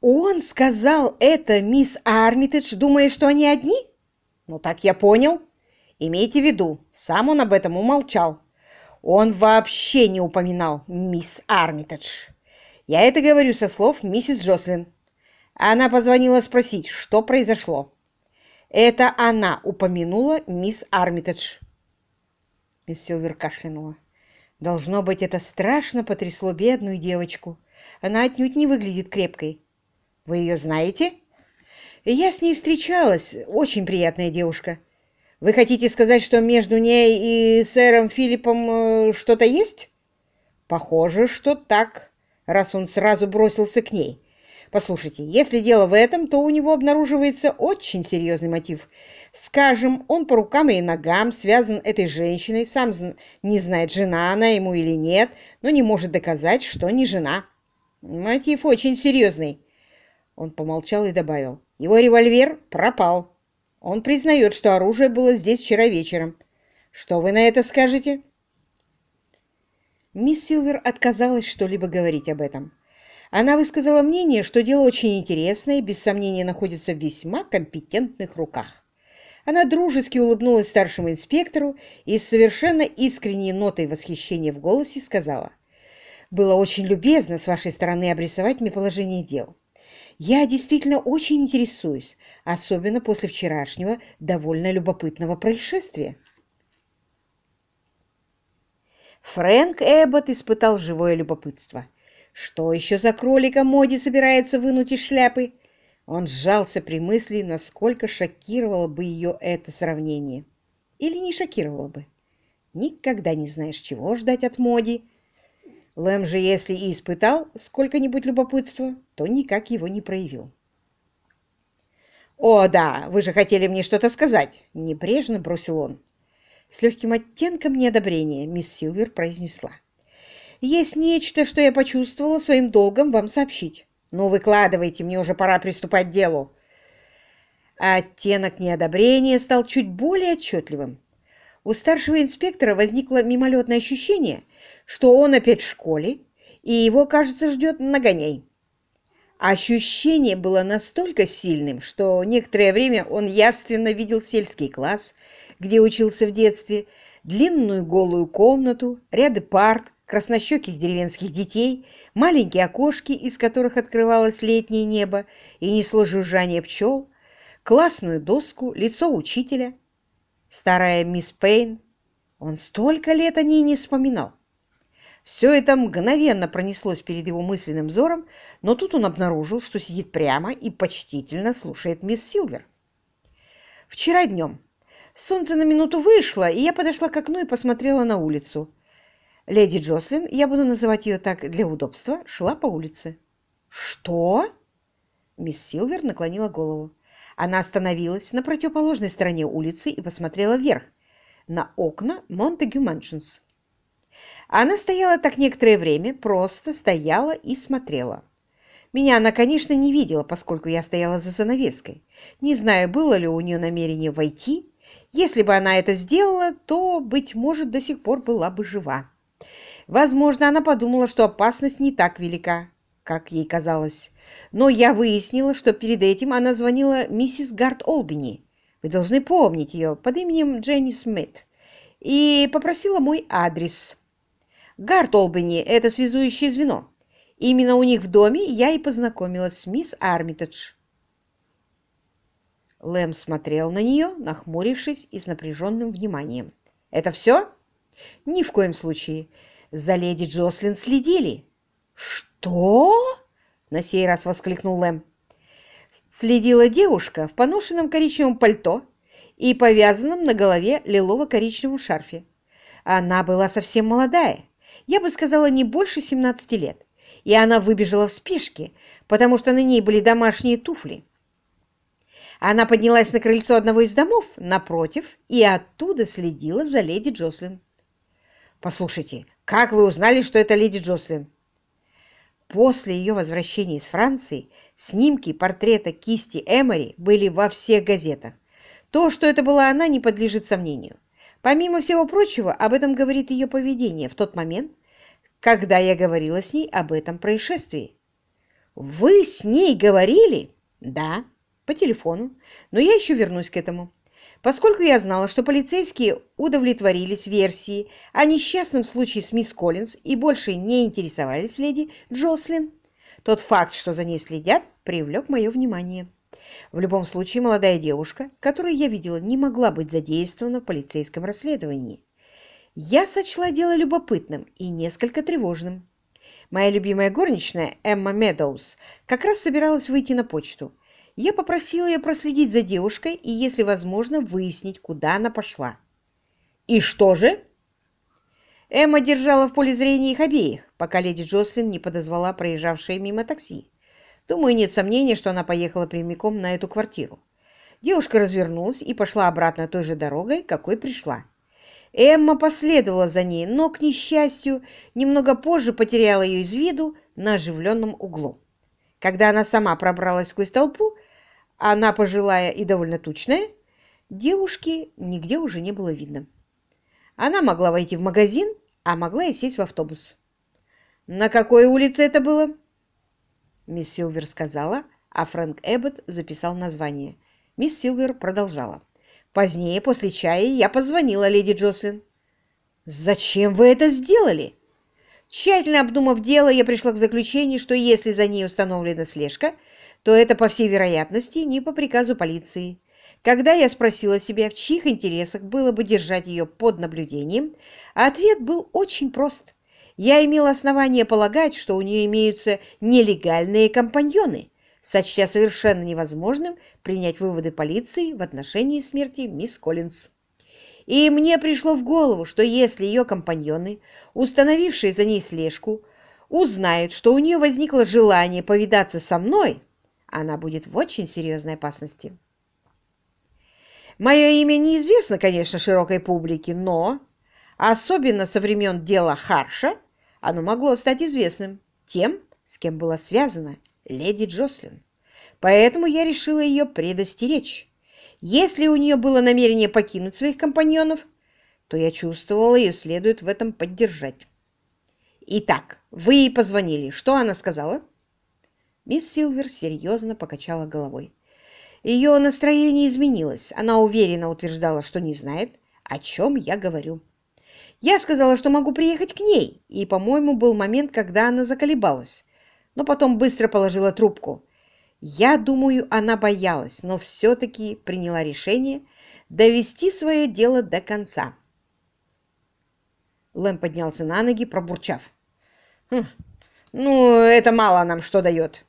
Он сказал это мисс Армитедж, думая, что они одни? Ну, так я понял. Имейте в виду, сам он об этом умолчал. Он вообще не упоминал мисс Армитедж. Я это говорю со слов миссис Джослин. Она позвонила спросить, что произошло. Это она упомянула мисс Армитедж. Мисс Силвер кашлянула. Должно быть, это страшно потрясло бедную девочку. Она отнюдь не выглядит крепкой. Вы ее знаете? Я с ней встречалась. Очень приятная девушка. Вы хотите сказать, что между ней и сэром Филиппом э, что-то есть? Похоже, что так, раз он сразу бросился к ней. Послушайте, если дело в этом, то у него обнаруживается очень серьезный мотив. Скажем, он по рукам и ногам связан этой женщиной, сам не знает, жена она ему или нет, но не может доказать, что не жена. Мотив очень серьезный. Он помолчал и добавил. Его револьвер пропал. Он признает, что оружие было здесь вчера вечером. Что вы на это скажете? Мисс Силвер отказалась что-либо говорить об этом. Она высказала мнение, что дело очень интересное и, без сомнения, находится в весьма компетентных руках. Она дружески улыбнулась старшему инспектору и с совершенно искренней нотой восхищения в голосе сказала, «Было очень любезно с вашей стороны обрисовать мне положение дел. Я действительно очень интересуюсь, особенно после вчерашнего довольно любопытного происшествия. Фрэнк Эббот испытал живое любопытство. Что еще за кролика Моди собирается вынуть из шляпы? Он сжался при мысли, насколько шокировало бы ее это сравнение. Или не шокировало бы. Никогда не знаешь, чего ждать от Моди, Лэм же, если и испытал сколько-нибудь любопытства, то никак его не проявил. «О, да, вы же хотели мне что-то сказать!» — небрежно бросил он. С легким оттенком неодобрения мисс Силвер произнесла. «Есть нечто, что я почувствовала своим долгом вам сообщить. Ну, выкладывайте, мне уже пора приступать к делу». Оттенок неодобрения стал чуть более отчетливым. У старшего инспектора возникло мимолетное ощущение, что он опять в школе, и его, кажется, ждет нагоняй. Ощущение было настолько сильным, что некоторое время он явственно видел сельский класс, где учился в детстве, длинную голую комнату, ряды парт, краснощеких деревенских детей, маленькие окошки, из которых открывалось летнее небо и несло жужжание пчел, классную доску, лицо учителя. Старая мисс Пейн. Он столько лет о ней не вспоминал. Все это мгновенно пронеслось перед его мысленным взором, но тут он обнаружил, что сидит прямо и почтительно слушает мисс Силвер. Вчера днем солнце на минуту вышло, и я подошла к окну и посмотрела на улицу. Леди Джослин, я буду называть ее так для удобства, шла по улице. «Что?» Мисс Силвер наклонила голову. Она остановилась на противоположной стороне улицы и посмотрела вверх, на окна Монтегю Маншинс. Она стояла так некоторое время, просто стояла и смотрела. Меня она, конечно, не видела, поскольку я стояла за занавеской. Не знаю, было ли у нее намерение войти. Если бы она это сделала, то, быть может, до сих пор была бы жива. Возможно, она подумала, что опасность не так велика, как ей казалось. Но я выяснила, что перед этим она звонила миссис Гарт Олбини. Вы должны помнить ее под именем Дженни Смит. И попросила мой адрес. Гарт Олбани – это связующее звено. Именно у них в доме я и познакомилась с мисс Армитедж. Лэм смотрел на нее, нахмурившись и с напряженным вниманием. «Это все?» «Ни в коем случае. За леди Джослин следили». «Что?» — на сей раз воскликнул Лэм. Следила девушка в поношенном коричневом пальто и повязанном на голове лилово-коричневом шарфе. Она была совсем молодая, я бы сказала, не больше 17 лет, и она выбежала в спешке, потому что на ней были домашние туфли. Она поднялась на крыльцо одного из домов напротив и оттуда следила за леди Джослин. «Послушайте, как вы узнали, что это леди Джослин?» После ее возвращения из Франции снимки портрета кисти Эмори были во всех газетах. То, что это была она, не подлежит сомнению. Помимо всего прочего, об этом говорит ее поведение в тот момент, когда я говорила с ней об этом происшествии. Вы с ней говорили? Да, по телефону. Но я еще вернусь к этому. Поскольку я знала, что полицейские удовлетворились версией о несчастном случае с мисс Коллинз и больше не интересовались леди Джослин, тот факт, что за ней следят, привлек мое внимание. В любом случае, молодая девушка, которую я видела, не могла быть задействована в полицейском расследовании. Я сочла дело любопытным и несколько тревожным. Моя любимая горничная, Эмма Медоуз, как раз собиралась выйти на почту. Я попросила ее проследить за девушкой и, если возможно, выяснить, куда она пошла. «И что же?» Эмма держала в поле зрения их обеих, пока леди Джослин не подозвала проезжавшее мимо такси. Думаю, нет сомнения, что она поехала прямиком на эту квартиру. Девушка развернулась и пошла обратно той же дорогой, какой пришла. Эмма последовала за ней, но, к несчастью, немного позже потеряла ее из виду на оживленном углу. Когда она сама пробралась сквозь толпу, она пожилая и довольно тучная, девушки нигде уже не было видно. Она могла войти в магазин, а могла и сесть в автобус. «На какой улице это было?» Мисс Силвер сказала, а Фрэнк Эббот записал название. Мисс Силвер продолжала. «Позднее, после чая, я позвонила леди Джослин». «Зачем вы это сделали?» Тщательно обдумав дело, я пришла к заключению, что если за ней установлена слежка, то это, по всей вероятности, не по приказу полиции. Когда я спросила себя, в чьих интересах было бы держать ее под наблюдением, ответ был очень прост. Я имела основание полагать, что у нее имеются нелегальные компаньоны, сочтя совершенно невозможным принять выводы полиции в отношении смерти мисс Коллинз. И мне пришло в голову, что если ее компаньоны, установившие за ней слежку, узнают, что у нее возникло желание повидаться со мной, она будет в очень серьезной опасности. Мое имя неизвестно, конечно, широкой публике, но, особенно со времен дела Харша, оно могло стать известным тем, с кем была связана леди Джослин. Поэтому я решила ее предостеречь. Если у нее было намерение покинуть своих компаньонов, то я чувствовала, ее следует в этом поддержать. «Итак, вы ей позвонили. Что она сказала?» Мисс Силвер серьезно покачала головой. Ее настроение изменилось. Она уверенно утверждала, что не знает, о чем я говорю. Я сказала, что могу приехать к ней, и, по-моему, был момент, когда она заколебалась, но потом быстро положила трубку. Я думаю, она боялась, но все-таки приняла решение довести свое дело до конца. Лэм поднялся на ноги, пробурчав. «Хм, «Ну, это мало нам что дает.